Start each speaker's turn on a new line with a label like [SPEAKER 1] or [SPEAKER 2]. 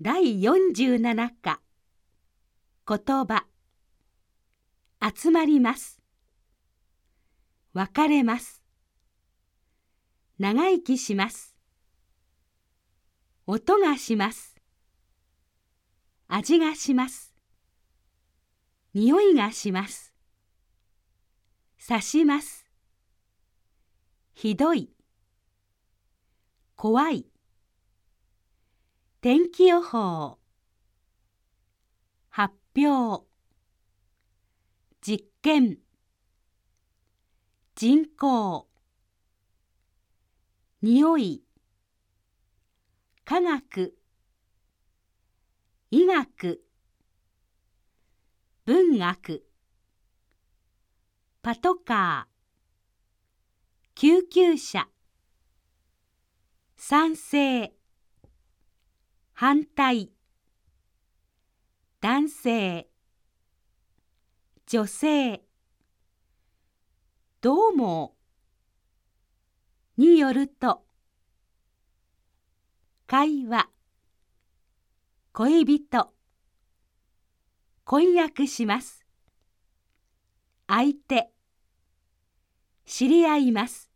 [SPEAKER 1] 第47課。言葉。集まります。別れます。長生きします。音がします。味がします。匂いがします。刺します。ひどい。怖い。天気予報。発表。実験。人口匂い。科学。医学。文学。パトカー。救急車。賛成。反対。男性。女性。どうも。によると。会話。恋人。婚約します。相手。知り合います。